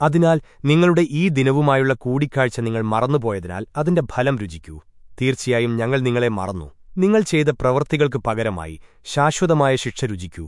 അതിനാൽ നിങ്ങളുടെ ഈ ദിനവുമായുള്ള കൂടിക്കാഴ്ച നിങ്ങൾ മറന്നുപോയതിനാൽ അതിന്റെ ഫലം രുചിക്കൂ. തീർച്ചയായും ഞങ്ങൾ നിങ്ങളെ മറന്നു. നിങ്ങൾ ചെയ്ത പ്രവൃത്തികൾക്ക് പകരമായി ശാശ്വതമായ ശിക്ഷ രുചിക്കൂ.